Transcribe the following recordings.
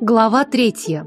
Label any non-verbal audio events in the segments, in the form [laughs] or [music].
Глава третья.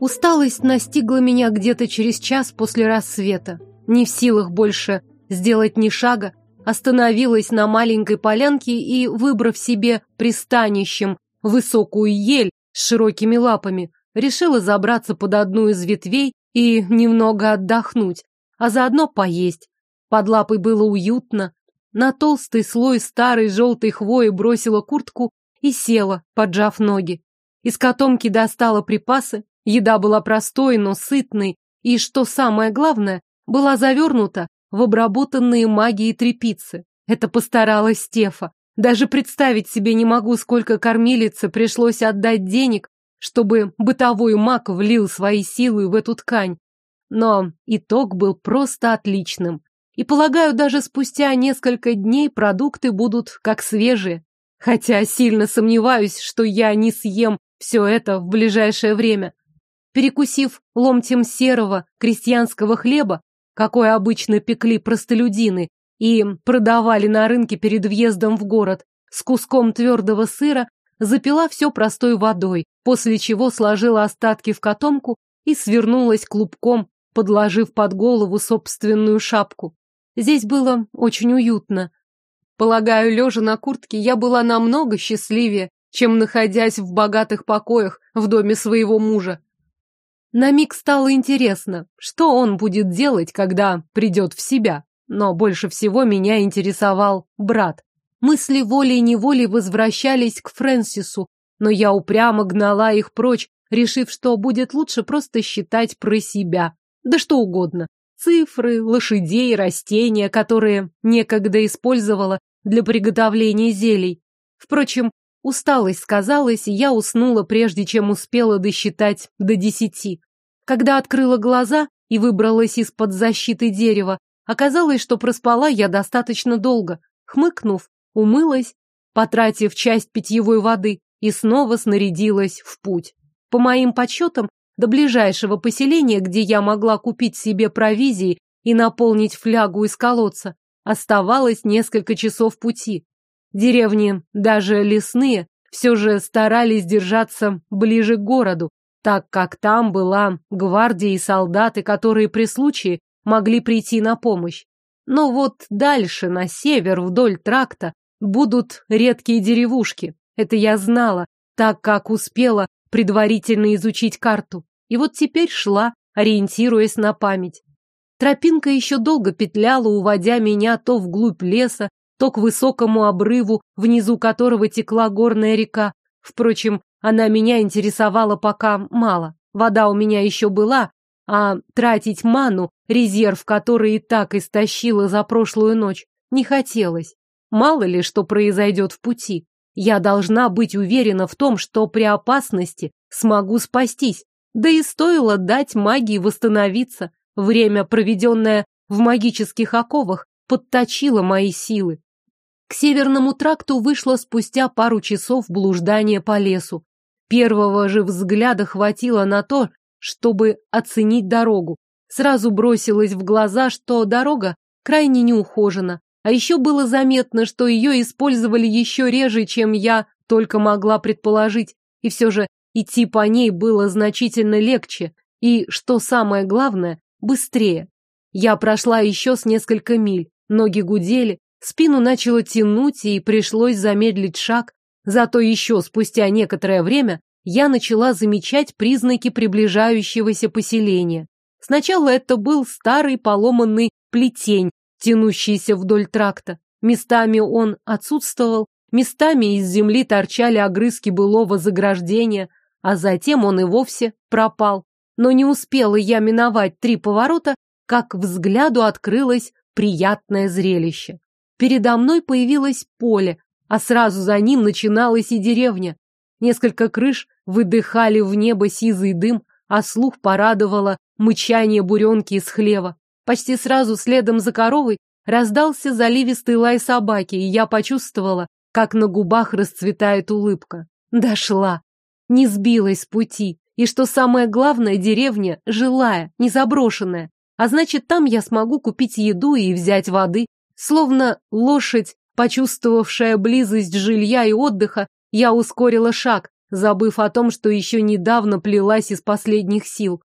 Усталость настигла меня где-то через час после рассвета. Не в силах больше сделать ни шага, остановилась на маленькой полянке и, выбрав себе пристанищем высокую ель с широкими лапами, решила забраться под одну из ветвей и немного отдохнуть, а заодно поесть. Под лапой было уютно. На толстый слой старой желтой хвои бросила куртку и села, поджав ноги. Из котомки достала припасы. Еда была простой, но сытной, и, что самое главное, была завернута в обработанные магией трепицы. Это постаралась Стефа. Даже представить себе не могу, сколько кормилице пришлось отдать денег, чтобы бытовой маг влил свои силы в эту ткань. Но итог был просто отличным. И, полагаю, даже спустя несколько дней продукты будут как свежие. Хотя сильно сомневаюсь, что я не съем все это в ближайшее время. Перекусив ломтем серого крестьянского хлеба, какой обычно пекли простолюдины и продавали на рынке перед въездом в город, с куском твердого сыра, запила все простой водой, после чего сложила остатки в котомку и свернулась клубком, подложив под голову собственную шапку. Здесь было очень уютно. Полагаю, лежа на куртке, я была намного счастливее, чем находясь в богатых покоях в доме своего мужа. На миг стало интересно, что он будет делать, когда придет в себя. Но больше всего меня интересовал брат. Мысли волей-неволей возвращались к Фрэнсису, но я упрямо гнала их прочь, решив, что будет лучше просто считать про себя. Да что угодно. Цифры, лошадей, растения, которые некогда использовала для приготовления зелий. Впрочем, усталость сказалась, и я уснула, прежде чем успела досчитать до десяти. Когда открыла глаза и выбралась из-под защиты дерева, оказалось, что проспала я достаточно долго. Хмыкнув, умылась, потратив часть питьевой воды, и снова снарядилась в путь. По моим подсчетам, до ближайшего поселения, где я могла купить себе провизии и наполнить флягу из колодца, оставалось несколько часов пути. Деревни, даже лесные, все же старались держаться ближе к городу, так как там была гвардия и солдаты, которые при случае могли прийти на помощь. Но вот дальше, на север, вдоль тракта, будут редкие деревушки. Это я знала, так как успела предварительно изучить карту. И вот теперь шла, ориентируясь на память. Тропинка еще долго петляла, уводя меня то вглубь леса, то к высокому обрыву, внизу которого текла горная река. Впрочем, она меня интересовала пока мало. Вода у меня еще была, а тратить ману, резерв который и так истощила за прошлую ночь, не хотелось. Мало ли, что произойдет в пути. Я должна быть уверена в том, что при опасности смогу спастись. Да и стоило дать магии восстановиться. Время, проведенное в магических оковах, подточило мои силы. К северному тракту вышла спустя пару часов блуждания по лесу. Первого же взгляда хватило на то, чтобы оценить дорогу. Сразу бросилось в глаза, что дорога крайне неухожена, а еще было заметно, что ее использовали еще реже, чем я только могла предположить, и все же идти по ней было значительно легче и, что самое главное, быстрее. Я прошла еще с несколько миль, ноги гудели, спину начало тянуть и пришлось замедлить шаг, Зато еще спустя некоторое время я начала замечать признаки приближающегося поселения. Сначала это был старый поломанный плетень, тянущийся вдоль тракта. Местами он отсутствовал, местами из земли торчали огрызки былого заграждения, а затем он и вовсе пропал. Но не успела я миновать три поворота, как взгляду открылось приятное зрелище. Передо мной появилось поле, а сразу за ним начиналась и деревня. Несколько крыш выдыхали в небо сизый дым, а слух порадовало мычание буренки из хлева. Почти сразу следом за коровой раздался заливистый лай собаки, и я почувствовала, как на губах расцветает улыбка. Дошла. Не сбилась с пути. И что самое главное, деревня жилая, не заброшенная. А значит, там я смогу купить еду и взять воды. Словно лошадь Почувствовавшая близость жилья и отдыха, я ускорила шаг, забыв о том, что еще недавно плелась из последних сил.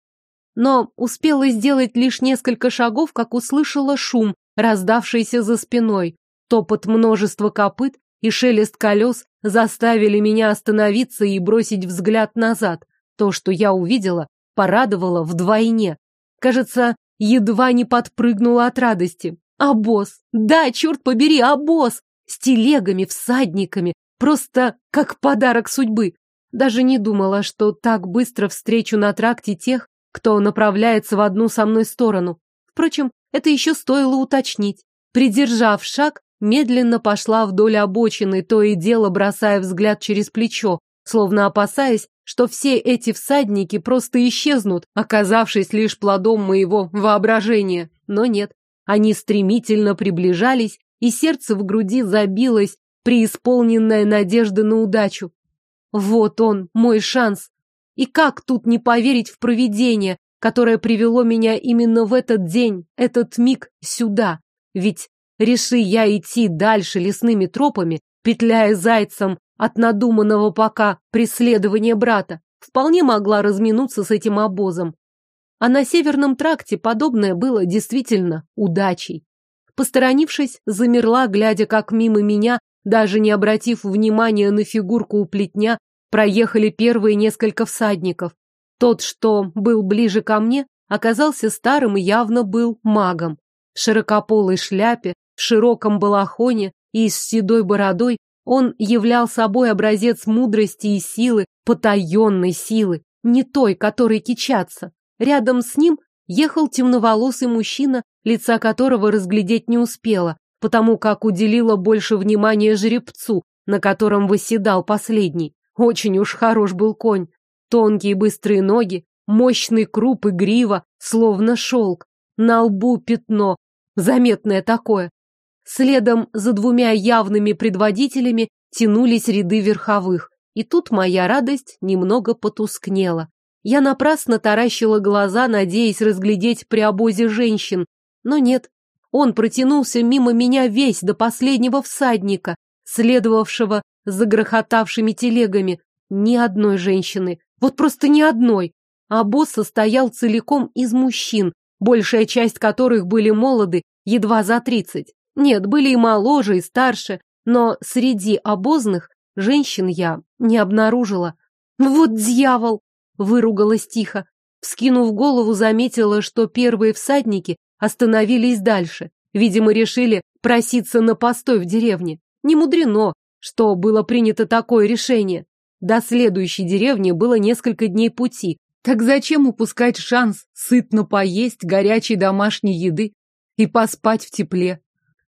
Но успела сделать лишь несколько шагов, как услышала шум, раздавшийся за спиной. Топот множества копыт и шелест колес заставили меня остановиться и бросить взгляд назад. То, что я увидела, порадовало вдвойне. Кажется, едва не подпрыгнула от радости. А босс! Да, черт побери, а босс! С телегами, всадниками, просто как подарок судьбы. Даже не думала, что так быстро встречу на тракте тех, кто направляется в одну со мной сторону. Впрочем, это еще стоило уточнить. Придержав шаг, медленно пошла вдоль обочины, то и дело бросая взгляд через плечо, словно опасаясь, что все эти всадники просто исчезнут, оказавшись лишь плодом моего воображения. Но нет, они стремительно приближались, и сердце в груди забилось, преисполненное надежды на удачу. Вот он, мой шанс. И как тут не поверить в провидение, которое привело меня именно в этот день, этот миг сюда? Ведь реши я идти дальше лесными тропами, петляя зайцем от надуманного пока преследования брата, вполне могла разминуться с этим обозом. А на северном тракте подобное было действительно удачей. Посторонившись, замерла, глядя, как мимо меня, даже не обратив внимания на фигурку у плетня, проехали первые несколько всадников. Тот, что был ближе ко мне, оказался старым и явно был магом. В широкополой шляпе, в широком балахоне и с седой бородой он являл собой образец мудрости и силы, потаенной силы, не той, которой кичатся. Рядом с ним ехал темноволосый мужчина, лица которого разглядеть не успела, потому как уделила больше внимания жеребцу, на котором восседал последний. Очень уж хорош был конь. Тонкие быстрые ноги, мощный круп и грива, словно шелк. На лбу пятно, заметное такое, Следом за двумя явными предводителями тянулись ряды верховых. И тут моя радость немного потускнела. Я напрасно таращила глаза, надеясь разглядеть при обозе женщин. Но нет, он протянулся мимо меня весь до последнего всадника, следовавшего за грохотавшими телегами. Ни одной женщины. Вот просто ни одной. А босс состоял целиком из мужчин, большая часть которых были молоды, едва за тридцать. Нет, были и моложе, и старше, но среди обозных женщин я не обнаружила. Вот дьявол! Выругалась тихо. Вскинув голову, заметила, что первые всадники остановились дальше. Видимо, решили проситься на постой в деревне. Не мудрено, что было принято такое решение. До следующей деревни было несколько дней пути. Так зачем упускать шанс сытно поесть горячей домашней еды и поспать в тепле?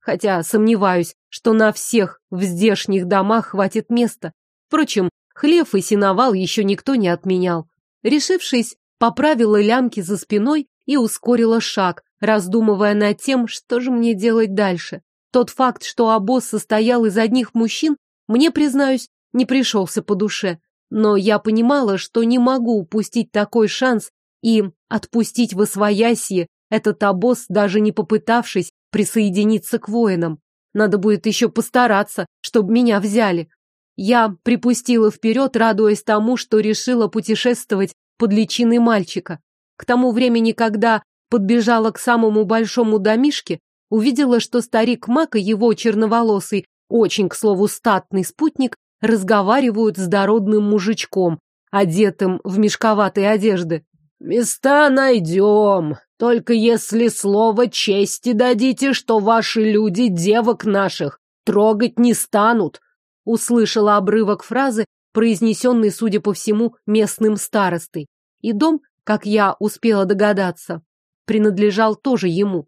хотя сомневаюсь, что на всех в здешних домах хватит места. Впрочем, хлев и сеновал еще никто не отменял. Решившись, поправила лямки за спиной и ускорила шаг, раздумывая над тем, что же мне делать дальше. Тот факт, что обоз состоял из одних мужчин, мне, признаюсь, не пришелся по душе. Но я понимала, что не могу упустить такой шанс и отпустить в освоясье этот обоз, даже не попытавшись присоединиться к воинам. Надо будет еще постараться, чтобы меня взяли. Я припустила вперед, радуясь тому, что решила путешествовать под личиной мальчика. К тому времени, когда подбежала к самому большому домишке, увидела, что старик Мак и его черноволосый, очень, к слову, статный спутник, разговаривают с дородным мужичком, одетым в мешковатые одежды. «Места найдем, только если слово чести дадите, что ваши люди девок наших трогать не станут», услышала обрывок фразы, произнесенный, судя по всему, местным старостой. И дом, как я успела догадаться, принадлежал тоже ему.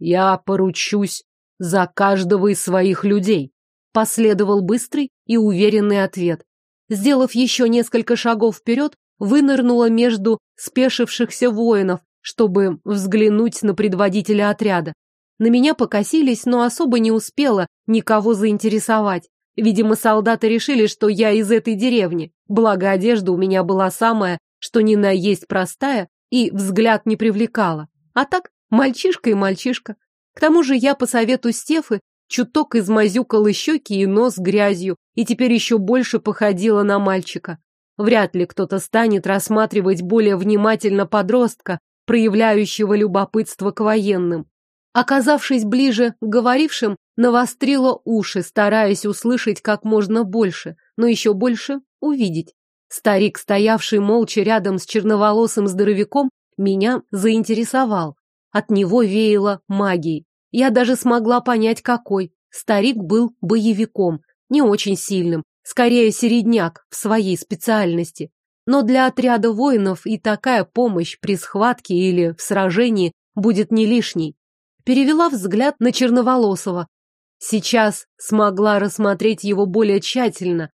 «Я поручусь за каждого из своих людей», последовал быстрый и уверенный ответ. Сделав еще несколько шагов вперед, вынырнула между спешившихся воинов, чтобы взглянуть на предводителя отряда. На меня покосились, но особо не успела никого заинтересовать. Видимо, солдаты решили, что я из этой деревни. Благо, одежда у меня была самая, что ни на есть простая, и взгляд не привлекала. А так, мальчишка и мальчишка. К тому же я по совету Стефы чуток измазюкала щеки и нос грязью, и теперь еще больше походила на мальчика. Вряд ли кто-то станет рассматривать более внимательно подростка, проявляющего любопытство к военным. Оказавшись ближе к говорившим, навострила уши, стараясь услышать как можно больше, но еще больше увидеть. Старик, стоявший молча рядом с черноволосым здоровяком, меня заинтересовал. От него веяло магией. Я даже смогла понять, какой. Старик был боевиком, не очень сильным, скорее середняк в своей специальности. Но для отряда воинов и такая помощь при схватке или в сражении будет не лишней. Перевела взгляд на Черноволосого. Сейчас смогла рассмотреть его более тщательно,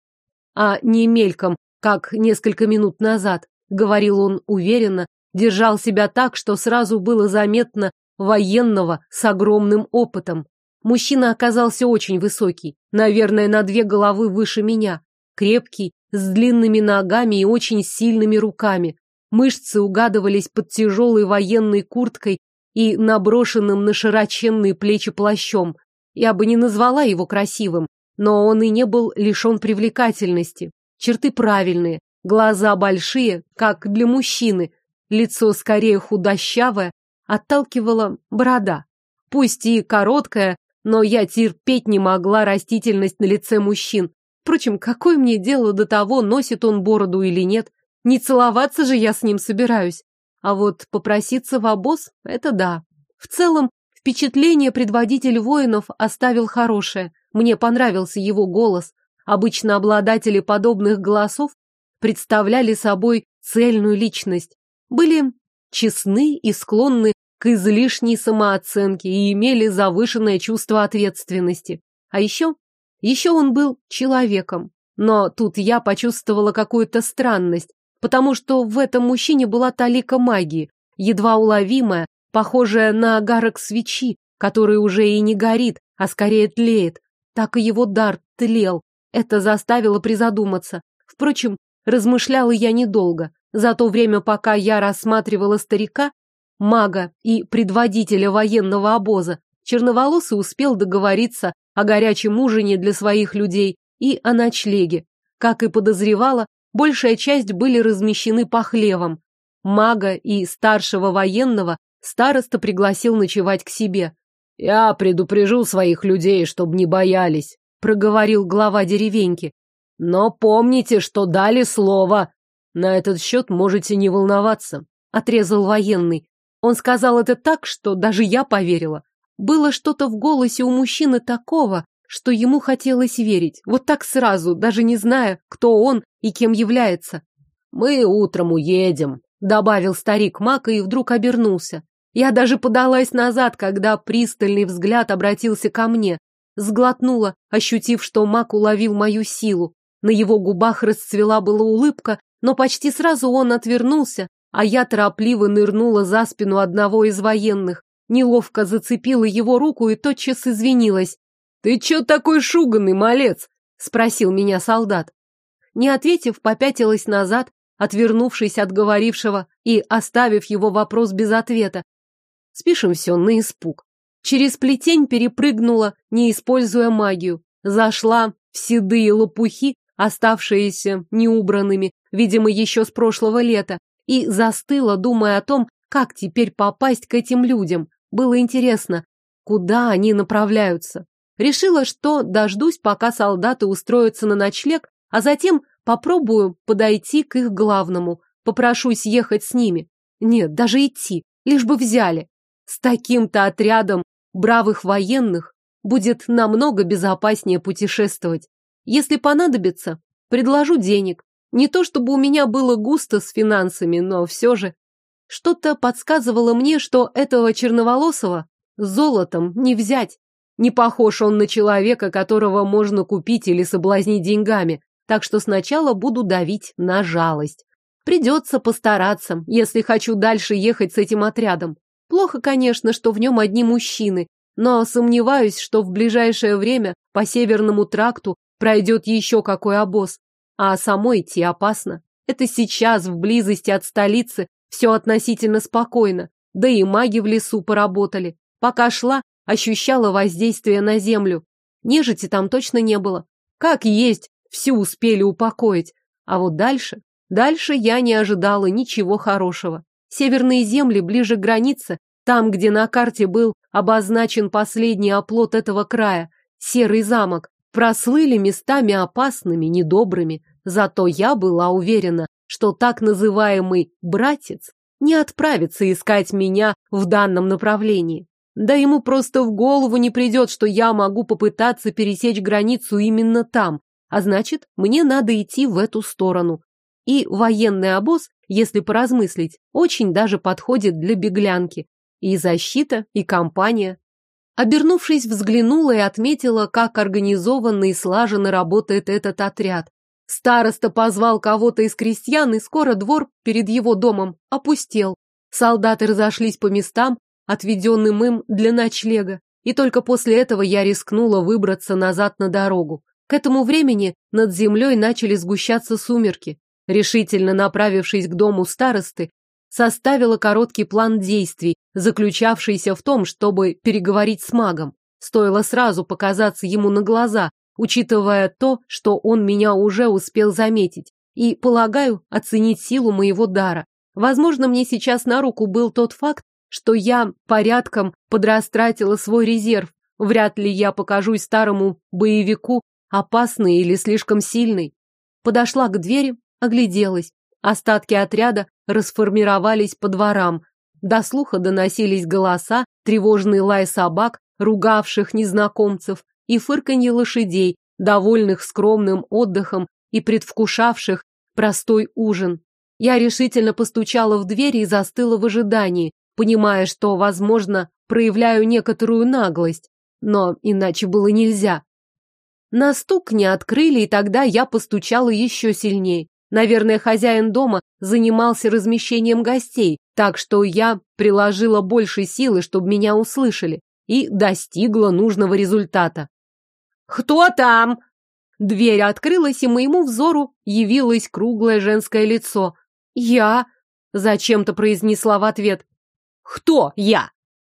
а не мельком, как несколько минут назад. Говорил он уверенно, держал себя так, что сразу было заметно военного с огромным опытом. Мужчина оказался очень высокий, наверное, на две головы выше меня, крепкий, с длинными ногами и очень сильными руками. Мышцы угадывались под тяжелой военной курткой и наброшенным на широченные плечи плащом. Я бы не назвала его красивым, но он и не был лишен привлекательности. Черты правильные, глаза большие, как для мужчины, лицо скорее худощавое, отталкивала борода. Пусть и короткая, но я терпеть не могла растительность на лице мужчин. Впрочем, какое мне дело до того, носит он бороду или нет? Не целоваться же я с ним собираюсь. А вот попроситься в обоз – это да. В целом, впечатление предводитель воинов оставил хорошее. Мне понравился его голос. Обычно обладатели подобных голосов представляли собой цельную личность. Были честны и склонны к излишней самооценке и имели завышенное чувство ответственности. А еще, еще он был человеком. Но тут я почувствовала какую-то странность, потому что в этом мужчине была талика магии, едва уловимая, похожая на огарок свечи, который уже и не горит, а скорее тлеет. Так и его дар тлел. Это заставило призадуматься. Впрочем, размышляла я недолго. За то время, пока я рассматривала старика, мага и предводителя военного обоза, черноволосый успел договориться о горячем ужине для своих людей и о ночлеге. Как и подозревала, большая часть были размещены по хлевам. Мага и старшего военного староста пригласил ночевать к себе. «Я предупрежу своих людей, чтобы не боялись», — проговорил глава деревеньки. «Но помните, что дали слово. На этот счет можете не волноваться, отрезал военный. Он сказал это так, что даже я поверила. Было что-то в голосе у мужчины такого, что ему хотелось верить. Вот так сразу, даже не зная, кто он и кем является. «Мы утром уедем», — добавил старик Мака и вдруг обернулся. Я даже подалась назад, когда пристальный взгляд обратился ко мне. Сглотнула, ощутив, что Мак уловил мою силу. На его губах расцвела была улыбка, но почти сразу он отвернулся, а я торопливо нырнула за спину одного из военных, неловко зацепила его руку и тотчас извинилась. «Ты чё такой шуганный, малец?» — спросил меня солдат. Не ответив, попятилась назад, отвернувшись от говорившего и оставив его вопрос без ответа. Спишем все на испуг. Через плетень перепрыгнула, не используя магию. Зашла в седые лопухи, оставшиеся неубранными, видимо, еще с прошлого лета, и застыла, думая о том, как теперь попасть к этим людям. Было интересно, куда они направляются. Решила, что дождусь, пока солдаты устроятся на ночлег, а затем попробую подойти к их главному, попрошусь ехать с ними. Нет, даже идти, лишь бы взяли. С таким-то отрядом бравых военных будет намного безопаснее путешествовать. Если понадобится, предложу денег. Не то чтобы у меня было густо с финансами, но все же. Что-то подсказывало мне, что этого черноволосого золотом не взять. Не похож он на человека, которого можно купить или соблазнить деньгами, так что сначала буду давить на жалость. Придется постараться, если хочу дальше ехать с этим отрядом. Плохо, конечно, что в нем одни мужчины, но сомневаюсь, что в ближайшее время по Северному тракту пройдет еще какой обоз. А самой идти опасно. Это сейчас, в близости от столицы, все относительно спокойно. Да и маги в лесу поработали. Пока шла, ощущала воздействие на землю. Нежити там точно не было. Как есть, всю успели упокоить. А вот дальше... Дальше я не ожидала ничего хорошего. Северные земли ближе к границе, там, где на карте был обозначен последний оплот этого края, серый замок, прослыли местами опасными, недобрыми. Зато я была уверена, что так называемый «братец» не отправится искать меня в данном направлении. Да ему просто в голову не придет, что я могу попытаться пересечь границу именно там, а значит, мне надо идти в эту сторону. И военный обоз, если поразмыслить, очень даже подходит для беглянки. И защита, и компания. Обернувшись, взглянула и отметила, как организованно и слаженно работает этот отряд. Староста позвал кого-то из крестьян, и скоро двор перед его домом опустел. Солдаты разошлись по местам, отведенным им для ночлега, и только после этого я рискнула выбраться назад на дорогу. К этому времени над землей начали сгущаться сумерки. Решительно направившись к дому старосты, составила короткий план действий, заключавшийся в том, чтобы переговорить с магом. Стоило сразу показаться ему на глаза, учитывая то, что он меня уже успел заметить, и, полагаю, оценить силу моего дара. Возможно, мне сейчас на руку был тот факт, что я порядком подрастратила свой резерв. Вряд ли я покажусь старому боевику опасной или слишком сильной. Подошла к двери, огляделась. Остатки отряда расформировались по дворам. До слуха доносились голоса, тревожный лай собак, ругавших незнакомцев, и фырканье лошадей, довольных скромным отдыхом и предвкушавших простой ужин. Я решительно постучала в дверь и застыла в ожидании, понимая, что, возможно, проявляю некоторую наглость, но иначе было нельзя. На стук не открыли, и тогда я постучала еще сильнее. Наверное, хозяин дома занимался размещением гостей, так что я приложила больше силы, чтобы меня услышали, и достигла нужного результата. «Кто там?» Дверь открылась, и моему взору явилось круглое женское лицо. «Я?» — зачем-то произнесла в ответ. «Кто я?»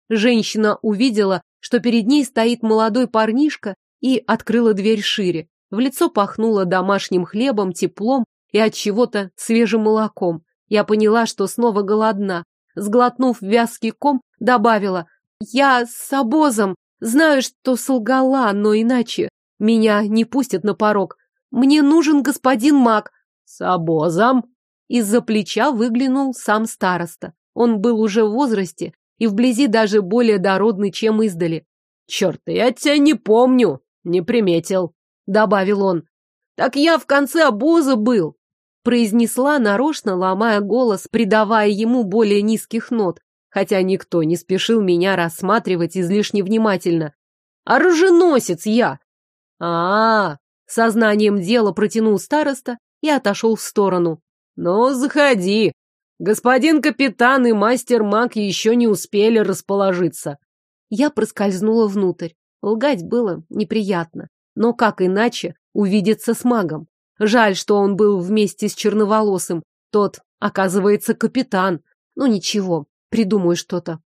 Женщина увидела, что перед ней стоит молодой парнишка, и открыла дверь шире. В лицо пахнуло домашним хлебом, теплом и от чего-то свежим молоком. Я поняла, что снова голодна. Сглотнув вязкий ком, добавила «Я с обозом, Знаю, что солгала, но иначе меня не пустят на порог. Мне нужен господин маг. С обозом? Из-за плеча выглянул сам староста. Он был уже в возрасте и вблизи даже более дородный, чем издали. Черт, я тебя не помню, не приметил, добавил он. Так я в конце обоза был, произнесла нарочно, ломая голос, придавая ему более низких нот хотя никто не спешил меня рассматривать излишне внимательно. «Оруженосец я!» а, -а, -а Сознанием дела протянул староста и отошел в сторону. «Ну, заходи. Господин капитан и мастер-маг еще не успели расположиться». Я проскользнула внутрь. Лгать было неприятно. Но как иначе увидеться с магом? Жаль, что он был вместе с черноволосым. Тот, оказывается, капитан. Ну ничего, Придумаю что-то.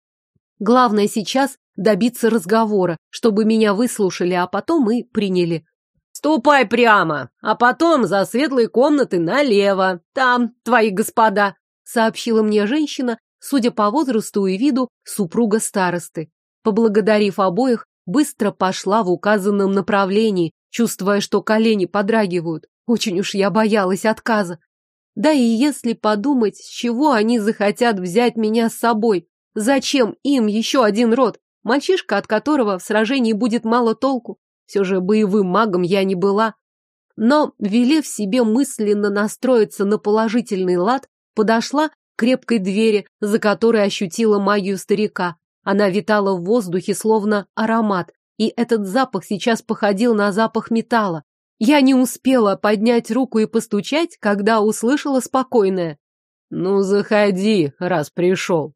Главное сейчас добиться разговора, чтобы меня выслушали, а потом и приняли. «Ступай прямо, а потом за светлые комнаты налево. Там твои господа», — сообщила мне женщина, судя по возрасту и виду, супруга старосты. Поблагодарив обоих, быстро пошла в указанном направлении, чувствуя, что колени подрагивают. Очень уж я боялась отказа. Да и если подумать, с чего они захотят взять меня с собой? Зачем им еще один род? Мальчишка, от которого в сражении будет мало толку. Все же боевым магом я не была. Но, велев себе мысленно настроиться на положительный лад, подошла к крепкой двери, за которой ощутила магию старика. Она витала в воздухе, словно аромат, и этот запах сейчас походил на запах металла. Я не успела поднять руку и постучать, когда услышала спокойное. «Ну, заходи, раз пришел».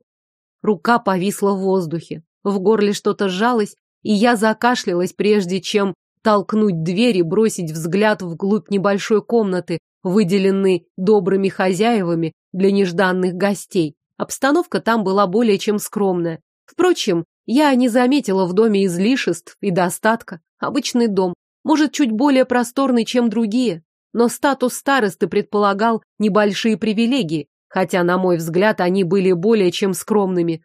Рука повисла в воздухе. В горле что-то сжалось, и я закашлялась, прежде чем толкнуть дверь и бросить взгляд вглубь небольшой комнаты, выделенной добрыми хозяевами для нежданных гостей. Обстановка там была более чем скромная. Впрочем, Я не заметила в доме излишеств и достатка. Обычный дом, может, чуть более просторный, чем другие, но статус старосты предполагал небольшие привилегии, хотя, на мой взгляд, они были более чем скромными.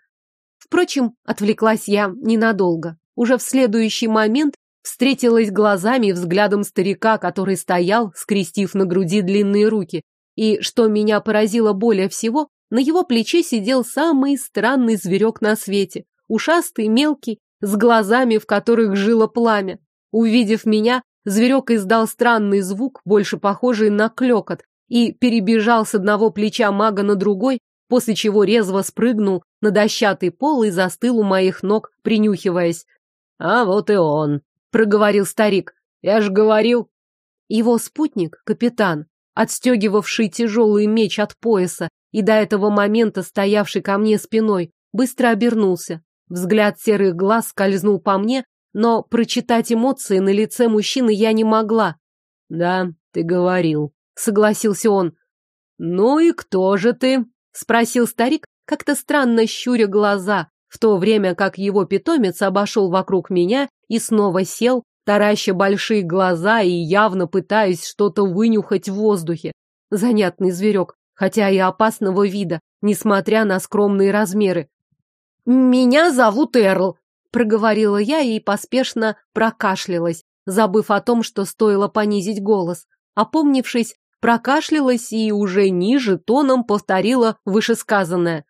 Впрочем, отвлеклась я ненадолго. Уже в следующий момент встретилась глазами и взглядом старика, который стоял, скрестив на груди длинные руки. И, что меня поразило более всего, на его плече сидел самый странный зверек на свете. Ушастый, мелкий, с глазами, в которых жило пламя. Увидев меня, зверек издал странный звук, больше похожий на клекот, и перебежал с одного плеча мага на другой, после чего резво спрыгнул на дощатый пол и застыл у моих ног, принюхиваясь. «А вот и он», — проговорил старик. «Я ж говорил». Его спутник, капитан, отстегивавший тяжелый меч от пояса и до этого момента стоявший ко мне спиной, быстро обернулся. Взгляд серых глаз скользнул по мне, но прочитать эмоции на лице мужчины я не могла. «Да, ты говорил», — согласился он. «Ну и кто же ты?» — спросил старик, как-то странно щуря глаза, в то время как его питомец обошел вокруг меня и снова сел, тараща большие глаза и явно пытаясь что-то вынюхать в воздухе. Занятный зверек, хотя и опасного вида, несмотря на скромные размеры. «Меня зовут Эрл», — проговорила я и поспешно прокашлялась, забыв о том, что стоило понизить голос. Опомнившись, прокашлялась и уже ниже тоном повторила вышесказанное.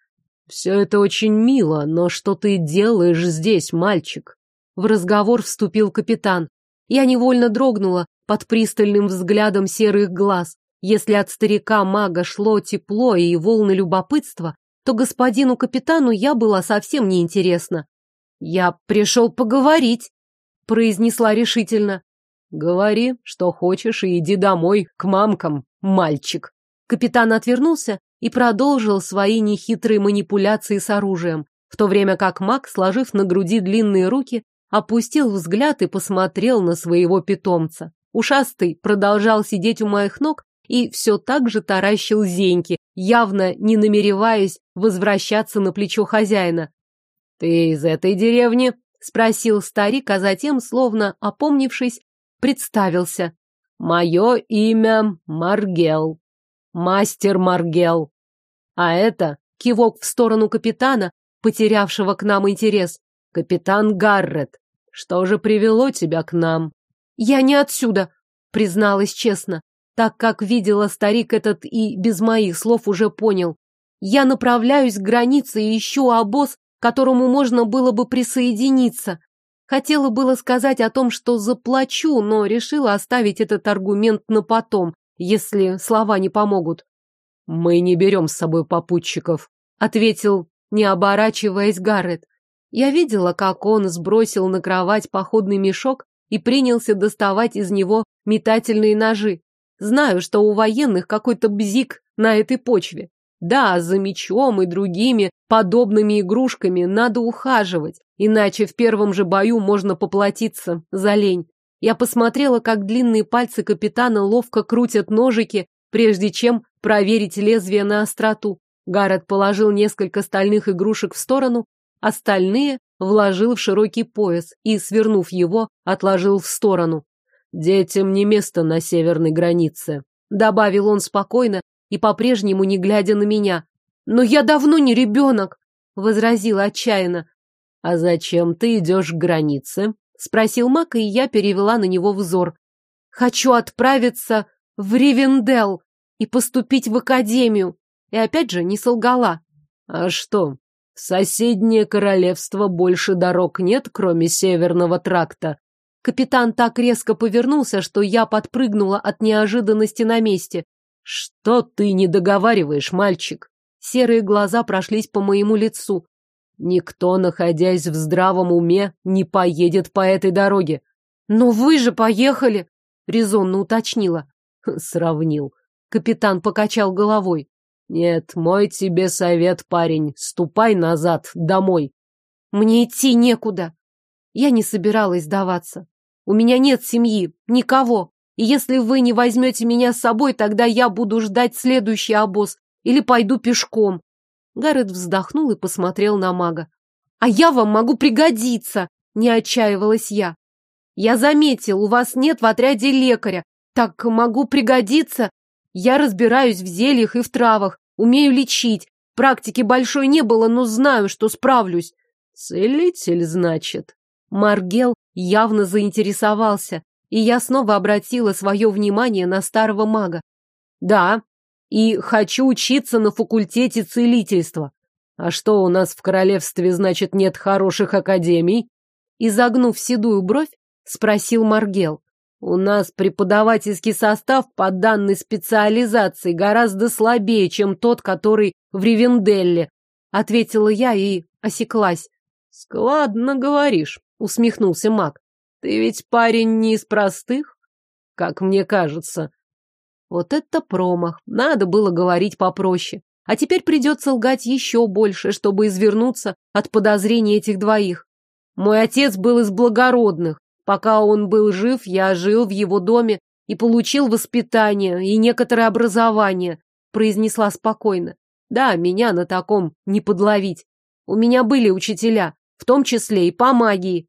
«Все это очень мило, но что ты делаешь здесь, мальчик?» В разговор вступил капитан. Я невольно дрогнула под пристальным взглядом серых глаз. Если от старика-мага шло тепло и волны любопытства, то господину капитану я была совсем неинтересна. «Я пришел поговорить», — произнесла решительно. «Говори, что хочешь, и иди домой, к мамкам, мальчик». Капитан отвернулся и продолжил свои нехитрые манипуляции с оружием, в то время как маг, сложив на груди длинные руки, опустил взгляд и посмотрел на своего питомца. Ушастый продолжал сидеть у моих ног и все так же таращил зеньки, явно не намереваясь возвращаться на плечо хозяина. «Ты из этой деревни?» — спросил старик, а затем, словно опомнившись, представился. «Мое имя Маргел. Мастер Маргел. А это кивок в сторону капитана, потерявшего к нам интерес. Капитан Гаррет. Что же привело тебя к нам?» «Я не отсюда», — призналась честно, так как видела старик этот и без моих слов уже понял. «Я направляюсь к границе и ищу обоз, к которому можно было бы присоединиться. Хотела было сказать о том, что заплачу, но решила оставить этот аргумент на потом, если слова не помогут. «Мы не берем с собой попутчиков», — ответил, не оборачиваясь Гаррет. Я видела, как он сбросил на кровать походный мешок и принялся доставать из него метательные ножи. Знаю, что у военных какой-то бзик на этой почве. Да, за мечом и другими подобными игрушками надо ухаживать, иначе в первом же бою можно поплатиться за лень. Я посмотрела, как длинные пальцы капитана ловко крутят ножики, прежде чем проверить лезвие на остроту. Гаррет положил несколько стальных игрушек в сторону, остальные вложил в широкий пояс и, свернув его, отложил в сторону. «Детям не место на северной границе», — добавил он спокойно, и по-прежнему не глядя на меня. «Но я давно не ребенок!» — возразила отчаянно. «А зачем ты идешь к границе?» — спросил Мак, и я перевела на него взор. «Хочу отправиться в Ривендел и поступить в академию». И опять же не солгала. «А что, в соседнее королевство больше дорог нет, кроме Северного тракта?» Капитан так резко повернулся, что я подпрыгнула от неожиданности на месте. «Что ты не договариваешь, мальчик?» Серые глаза прошлись по моему лицу. «Никто, находясь в здравом уме, не поедет по этой дороге». «Но вы же поехали!» — резонно уточнила. Сравнил. Капитан покачал головой. «Нет, мой тебе совет, парень, ступай назад, домой». «Мне идти некуда». Я не собиралась сдаваться. У меня нет семьи, никого. И если вы не возьмете меня с собой, тогда я буду ждать следующий обоз или пойду пешком. Гаррет вздохнул и посмотрел на мага. А я вам могу пригодиться, не отчаивалась я. Я заметил, у вас нет в отряде лекаря. Так могу пригодиться. Я разбираюсь в зельях и в травах, умею лечить. Практики большой не было, но знаю, что справлюсь. Целитель, значит. Маргел явно заинтересовался, и я снова обратила свое внимание на старого мага. Да, и хочу учиться на факультете целительства. А что у нас в королевстве, значит, нет хороших академий? Изогнув седую бровь, спросил Маргел. У нас преподавательский состав по данной специализации гораздо слабее, чем тот, который в Ривенделле, ответила я и осеклась. Складно говоришь, усмехнулся маг. Ты ведь парень не из простых, как мне кажется. Вот это промах. Надо было говорить попроще. А теперь придется лгать еще больше, чтобы извернуться от подозрений этих двоих. Мой отец был из благородных. Пока он был жив, я жил в его доме и получил воспитание и некоторое образование, произнесла спокойно. Да, меня на таком не подловить. У меня были учителя, в том числе и по магии.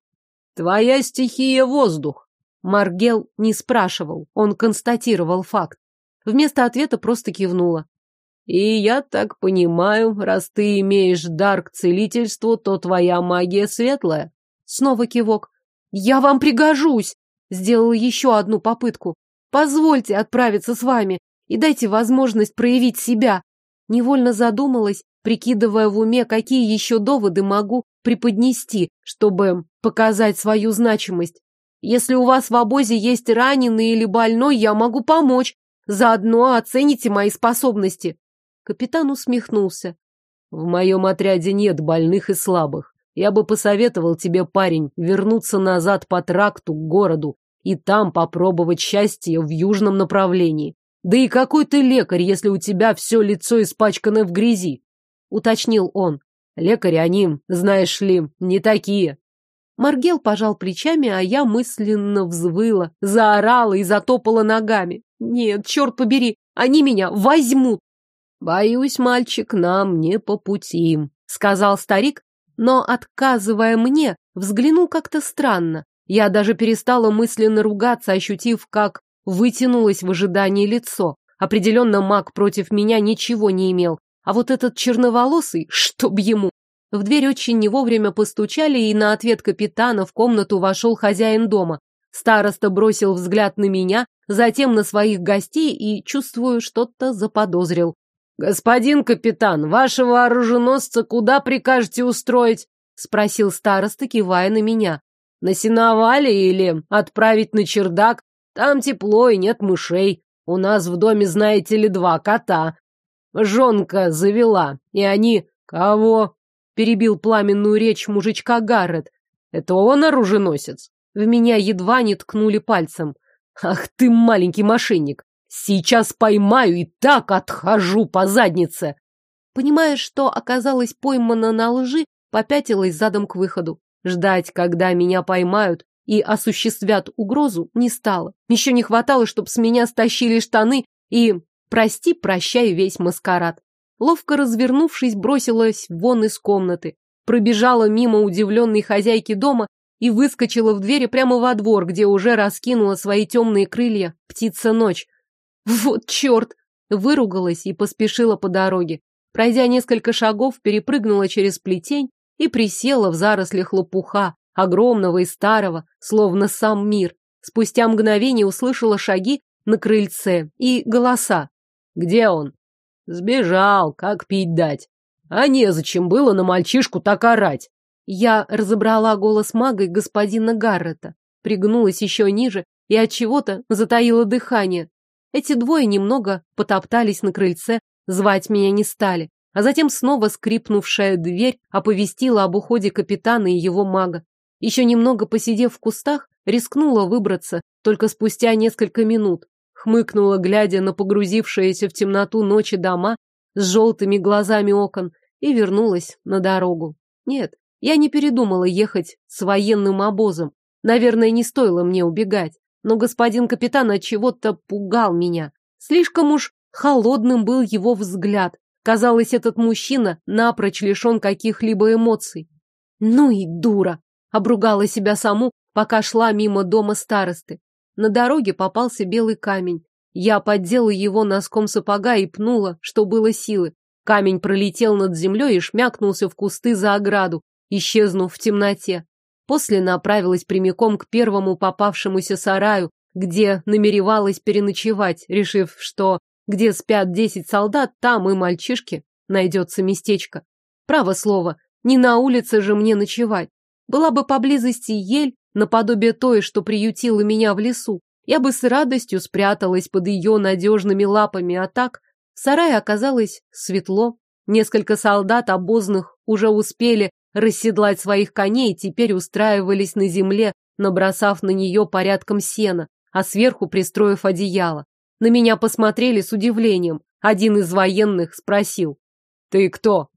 Твоя стихия — воздух. Маргел не спрашивал, он констатировал факт. Вместо ответа просто кивнула. И я так понимаю, раз ты имеешь дар к целительству, то твоя магия светлая. Снова кивок. Я вам пригожусь. Сделала еще одну попытку. Позвольте отправиться с вами и дайте возможность проявить себя. Невольно задумалась, прикидывая в уме, какие еще доводы могу преподнести, чтобы показать свою значимость. Если у вас в обозе есть раненый или больной, я могу помочь, Заодно оцените мои способности. Капитан усмехнулся. В моем отряде нет больных и слабых. Я бы посоветовал тебе, парень, вернуться назад по тракту к городу и там попробовать счастье в южном направлении. Да и какой ты лекарь, если у тебя все лицо испачкано в грязи? Уточнил он. Лекари они, знаешь ли, не такие. Маргел пожал плечами, а я мысленно взвыла, заорала и затопала ногами. Нет, черт побери, они меня возьмут. Боюсь, мальчик, нам не по пути, сказал старик, но, отказывая мне, взглянул как-то странно. Я даже перестала мысленно ругаться, ощутив, как вытянулось в ожидании лицо. Определенно маг против меня ничего не имел. А вот этот черноволосый, [laughs] чтоб ему, в дверь очень не вовремя постучали, и на ответ капитана в комнату вошел хозяин дома. Староста бросил взгляд на меня, затем на своих гостей и, чувствую, что-то заподозрил. «Господин капитан, вашего оруженосца куда прикажете устроить?» — спросил староста, кивая на меня. «На сеновале или отправить на чердак? Там тепло и нет мышей. У нас в доме, знаете ли, два кота. Жонка завела, и они... Кого? перебил пламенную речь мужичка Гаррет. Это он оруженосец? В меня едва не ткнули пальцем. Ах ты, маленький мошенник! Сейчас поймаю и так отхожу по заднице! Понимая, что оказалась поймана на лжи, попятилась задом к выходу. Ждать, когда меня поймают и осуществят угрозу, не стало. Еще не хватало, чтобы с меня стащили штаны и прости-прощай весь маскарад ловко развернувшись, бросилась вон из комнаты, пробежала мимо удивленной хозяйки дома и выскочила в двери прямо во двор, где уже раскинула свои темные крылья птица-ночь. Вот черт! Выругалась и поспешила по дороге. Пройдя несколько шагов, перепрыгнула через плетень и присела в зарослях лопуха, огромного и старого, словно сам мир. Спустя мгновение услышала шаги на крыльце и голоса. «Где он?» Сбежал, как пить дать. А незачем было на мальчишку так орать. Я разобрала голос мага и господина Гаррета, пригнулась еще ниже и от чего-то затаила дыхание. Эти двое немного потоптались на крыльце, звать меня не стали, а затем снова скрипнувшая дверь оповестила об уходе капитана и его мага. Еще немного посидев в кустах, рискнула выбраться только спустя несколько минут хмыкнула, глядя на погрузившиеся в темноту ночи дома с желтыми глазами окон, и вернулась на дорогу. Нет, я не передумала ехать с военным обозом. Наверное, не стоило мне убегать, но господин капитан от чего-то пугал меня. Слишком уж холодным был его взгляд. Казалось, этот мужчина напрочь лишен каких-либо эмоций. Ну и дура! Обругала себя саму, пока шла мимо дома старосты. На дороге попался белый камень. Я поддела его носком сапога и пнула, что было силы. Камень пролетел над землей и шмякнулся в кусты за ограду, исчезнув в темноте. После направилась прямиком к первому попавшемуся сараю, где намеревалась переночевать, решив, что где спят десять солдат, там и мальчишки найдется местечко. Право слово, не на улице же мне ночевать. Была бы поблизости ель, наподобие той, что приютила меня в лесу, я бы с радостью спряталась под ее надежными лапами, а так в сарае оказалось светло. Несколько солдат обозных уже успели расседлать своих коней и теперь устраивались на земле, набросав на нее порядком сена, а сверху пристроив одеяло. На меня посмотрели с удивлением. Один из военных спросил. «Ты кто?»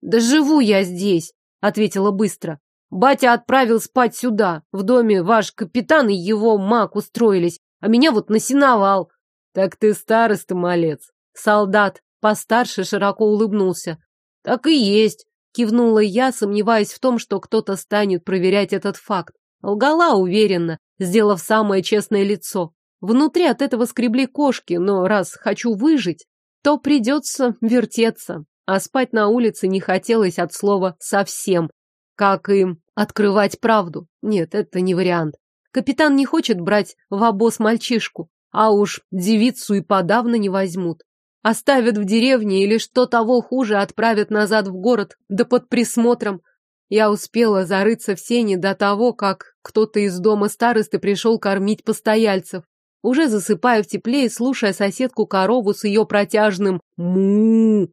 «Да живу я здесь», — ответила быстро. Батя отправил спать сюда. В доме ваш капитан и его маг устроились, а меня вот насиновал. Так ты староста, малец. Солдат постарше широко улыбнулся. Так и есть, кивнула я, сомневаясь в том, что кто-то станет проверять этот факт. Лгала уверенно, сделав самое честное лицо. Внутри от этого скребли кошки, но раз хочу выжить, то придется вертеться. А спать на улице не хотелось от слова «совсем», как им открывать правду? Нет, это не вариант. Капитан не хочет брать в обоз мальчишку, а уж девицу и подавно не возьмут. Оставят в деревне или, что того хуже, отправят назад в город, да под присмотром. Я успела зарыться в сене до того, как кто-то из дома старосты пришел кормить постояльцев. Уже засыпая в тепле и слушая соседку корову с ее протяжным му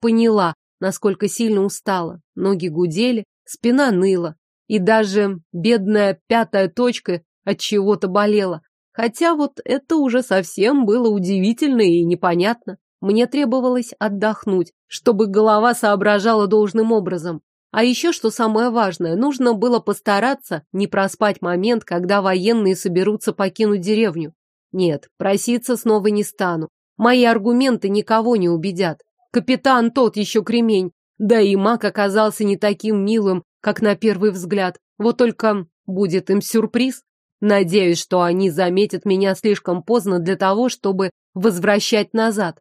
поняла, насколько сильно устала. Ноги гудели, спина ныла, и даже бедная пятая точка от чего-то болела. Хотя вот это уже совсем было удивительно и непонятно. Мне требовалось отдохнуть, чтобы голова соображала должным образом. А еще, что самое важное, нужно было постараться не проспать момент, когда военные соберутся покинуть деревню. Нет, проситься снова не стану. Мои аргументы никого не убедят. Капитан тот еще кремень, да и маг оказался не таким милым, как на первый взгляд. Вот только будет им сюрприз. Надеюсь, что они заметят меня слишком поздно для того, чтобы возвращать назад.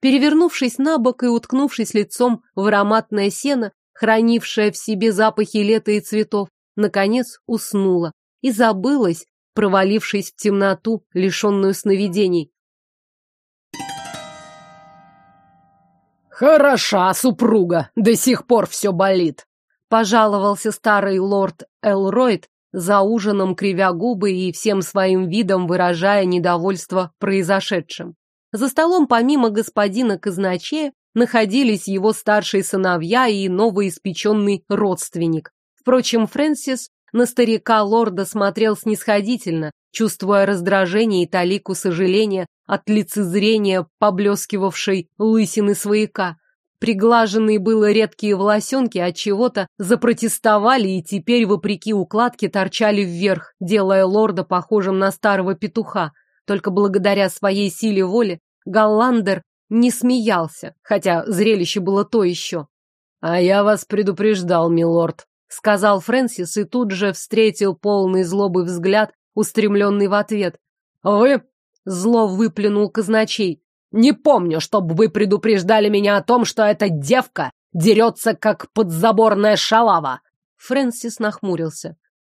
Перевернувшись на бок и уткнувшись лицом в ароматное сено, хранившее в себе запахи лета и цветов, наконец уснула и забылась, провалившись в темноту, лишенную сновидений. «Хороша супруга, до сих пор все болит», — пожаловался старый лорд Элройд за ужином, кривя губы и всем своим видом выражая недовольство произошедшим. За столом помимо господина казначея находились его старшие сыновья и новоиспеченный родственник. Впрочем, Фрэнсис на старика лорда смотрел снисходительно, чувствуя раздражение и талику сожаления от лицезрения поблескивавшей лысины свояка. Приглаженные было редкие волосенки от чего-то запротестовали и теперь, вопреки укладке, торчали вверх, делая лорда похожим на старого петуха. Только благодаря своей силе воли Галландер не смеялся, хотя зрелище было то еще. «А я вас предупреждал, милорд», — сказал Фрэнсис и тут же встретил полный злобы взгляд, устремленный в ответ. «Вы Зло выплюнул казначей. Не помню, чтобы вы предупреждали меня о том, что эта девка дерется, как подзаборная шалава. Фрэнсис нахмурился.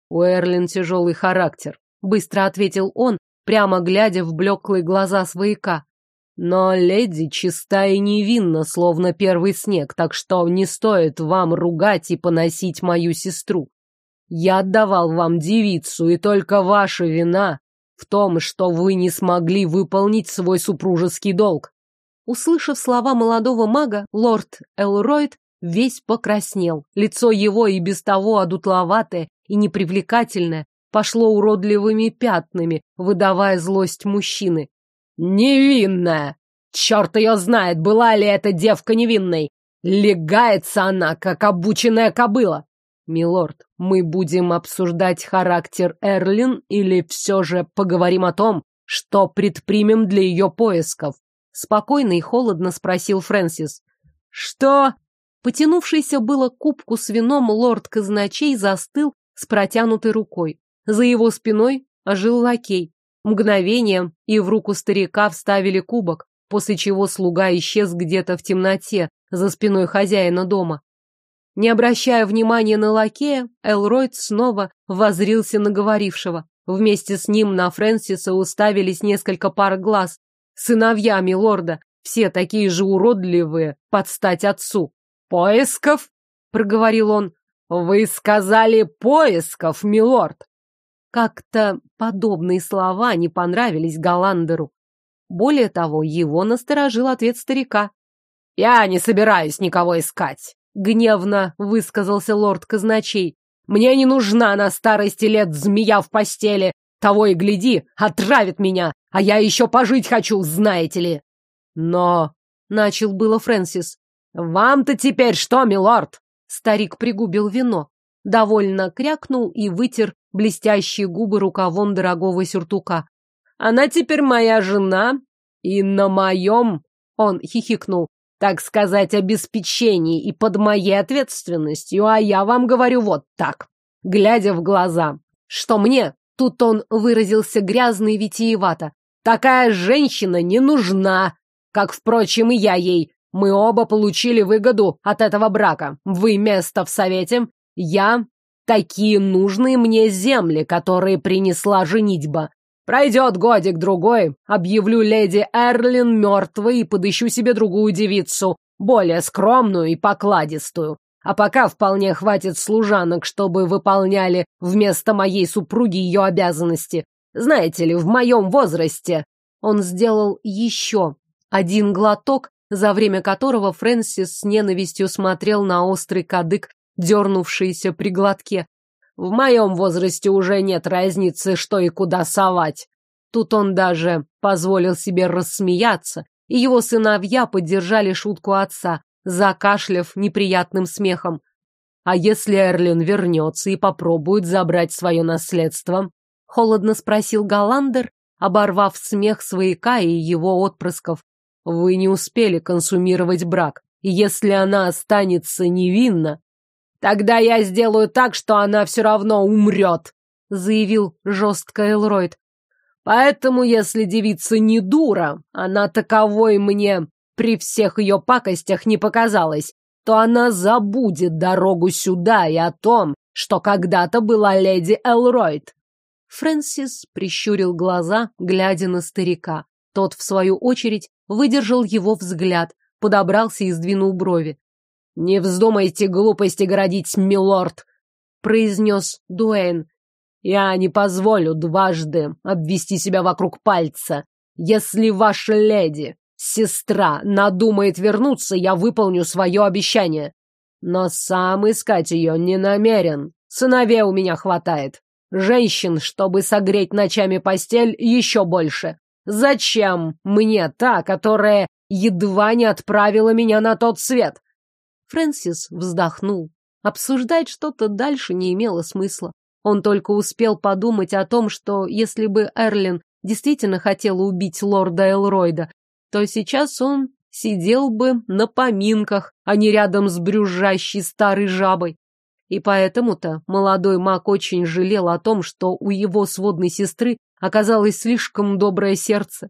У Эрлин тяжелый характер, быстро ответил он, прямо глядя в блеклые глаза свояка. Но леди чиста и невинна, словно первый снег, так что не стоит вам ругать и поносить мою сестру. Я отдавал вам девицу, и только ваша вина в том, что вы не смогли выполнить свой супружеский долг. Услышав слова молодого мага, лорд Элройд весь покраснел. Лицо его и без того одутловатое и непривлекательное пошло уродливыми пятнами, выдавая злость мужчины. «Невинная! Черт ее знает, была ли эта девка невинной! Легается она, как обученная кобыла! Милорд, мы будем обсуждать характер Эрлин или все же поговорим о том, что предпримем для ее поисков? Спокойно и холодно спросил Фрэнсис. Что? Потянувшийся было кубку с вином лорд казначей застыл с протянутой рукой. За его спиной ожил лакей. Мгновением и в руку старика вставили кубок, после чего слуга исчез где-то в темноте за спиной хозяина дома. Не обращая внимания на лакея, Элройд снова возрился на говорившего. Вместе с ним на Фрэнсиса уставились несколько пар глаз. Сыновьями лорда, все такие же уродливые, под стать отцу. «Поисков?» — проговорил он. «Вы сказали поисков, милорд!» Как-то подобные слова не понравились Голландеру. Более того, его насторожил ответ старика. «Я не собираюсь никого искать», — гневно высказался лорд казначей. «Мне не нужна на старости лет змея в постели. Того и гляди, отравит меня, а я еще пожить хочу, знаете ли». «Но...» — начал было Фрэнсис. «Вам-то теперь что, милорд?» Старик пригубил вино, довольно крякнул и вытер блестящие губы рукавом дорогого сюртука. «Она теперь моя жена, и на моем...» Он хихикнул. «Так сказать, обеспечении и под моей ответственностью, а я вам говорю вот так, глядя в глаза, что мне...» Тут он выразился грязно и витиевато. «Такая женщина не нужна, как, впрочем, и я ей. Мы оба получили выгоду от этого брака. Вы место в совете, я такие нужные мне земли, которые принесла женитьба. Пройдет годик-другой, объявлю леди Эрлин мертвой и подыщу себе другую девицу, более скромную и покладистую. А пока вполне хватит служанок, чтобы выполняли вместо моей супруги ее обязанности. Знаете ли, в моем возрасте он сделал еще один глоток за время которого Фрэнсис с ненавистью смотрел на острый кадык, дернувшийся при глотке. «В моем возрасте уже нет разницы, что и куда совать». Тут он даже позволил себе рассмеяться, и его сыновья поддержали шутку отца, закашляв неприятным смехом. «А если Эрлин вернется и попробует забрать свое наследство?» — холодно спросил Галандер, оборвав смех свояка и его отпрысков. Вы не успели консумировать брак, и если она останется невинна, тогда я сделаю так, что она все равно умрет, заявил жестко Элройд. Поэтому, если девица не дура, она таковой мне при всех ее пакостях не показалась, то она забудет дорогу сюда и о том, что когда-то была леди Элройд. Фрэнсис прищурил глаза, глядя на старика. Тот, в свою очередь, выдержал его взгляд, подобрался и сдвинул брови. «Не вздумайте глупости городить, милорд!» — произнес Дуэйн. «Я не позволю дважды обвести себя вокруг пальца. Если ваша леди, сестра, надумает вернуться, я выполню свое обещание. Но сам искать ее не намерен. Сыновей у меня хватает. Женщин, чтобы согреть ночами постель, еще больше. Зачем мне та, которая едва не отправила меня на тот свет? Фрэнсис вздохнул. Обсуждать что-то дальше не имело смысла. Он только успел подумать о том, что если бы Эрлин действительно хотела убить лорда Элройда, то сейчас он сидел бы на поминках, а не рядом с брюзжащей старой жабой. И поэтому-то молодой маг очень жалел о том, что у его сводной сестры оказалось слишком доброе сердце.